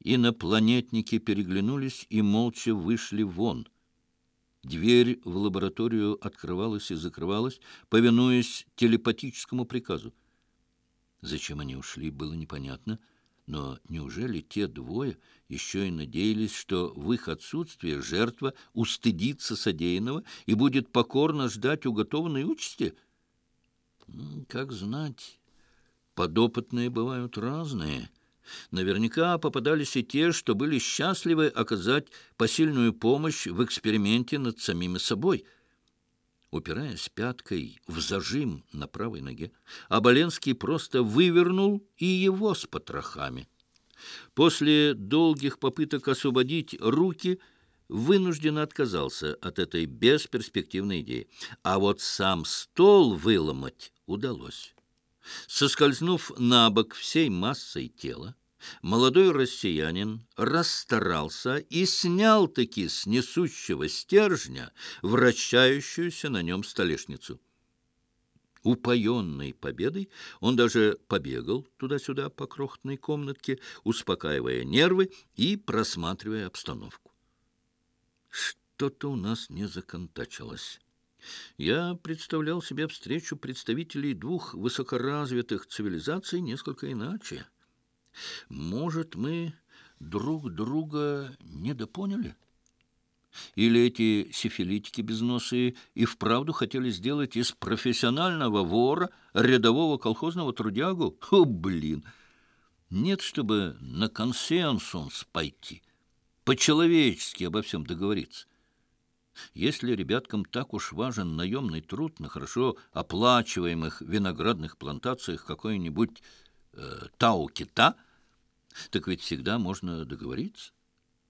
Инопланетники переглянулись и молча вышли вон. Дверь в лабораторию открывалась и закрывалась, повинуясь телепатическому приказу. Зачем они ушли, было непонятно, но неужели те двое еще и надеялись, что в их отсутствие жертва устыдится содеянного и будет покорно ждать уготованной участи? Как знать, подопытные бывают разные — Наверняка попадались и те, что были счастливы оказать посильную помощь в эксперименте над самими собой. Упираясь пяткой в зажим на правой ноге, Оболенский просто вывернул и его с потрохами. После долгих попыток освободить руки вынужденно отказался от этой бесперспективной идеи. А вот сам стол выломать удалось. Соскользнув на бок всей массой тела, молодой россиянин расстарался и снял-таки с несущего стержня вращающуюся на нем столешницу. Упоенный победой, он даже побегал туда-сюда по крохотной комнатке, успокаивая нервы и просматривая обстановку. Что-то у нас не законтачилось. Я представлял себе встречу представителей двух высокоразвитых цивилизаций несколько иначе. Может, мы друг друга недопоняли? Или эти сифилитики безносые и вправду хотели сделать из профессионального вора рядового колхозного трудягу? О, блин! Нет, чтобы на консенсус пойти, по-человечески обо всем договориться. Если ребяткам так уж важен наемный труд на хорошо оплачиваемых виноградных плантациях какой-нибудь э, тау-кита — так ведь всегда можно договориться.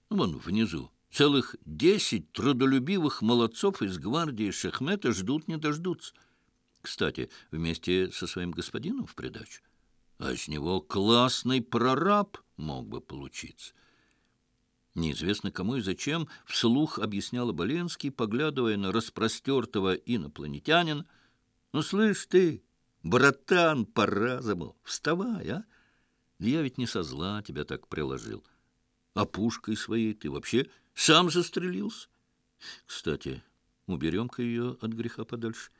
Вон внизу целых десять трудолюбивых молодцов из гвардии Шехмета ждут не дождутся. Кстати, вместе со своим господином в придачу. А из него классный прораб мог бы получиться. Неизвестно кому и зачем вслух объяснял Боленский, поглядывая на распростертого инопланетянина. «Ну, слышь ты, братан по разуму, вставай, а!» Я ведь не со зла тебя так приложил. А пушкой своей ты вообще сам застрелился. Кстати, уберем-ка ее от греха подальше.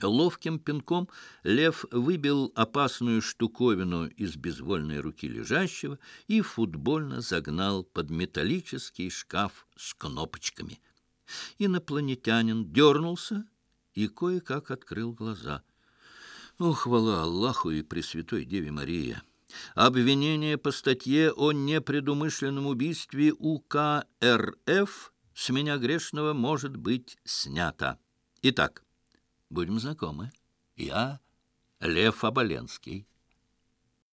Ловким пинком лев выбил опасную штуковину из безвольной руки лежащего и футбольно загнал под металлический шкаф с кнопочками. Инопланетянин дернулся и кое-как открыл глаза. О, хвала Аллаху и Пресвятой Деве Мария! Обвинение по статье о непредумышленном убийстве УК РФ с меня грешного может быть снято. Итак, будем знакомы. Я Лев Оболенский.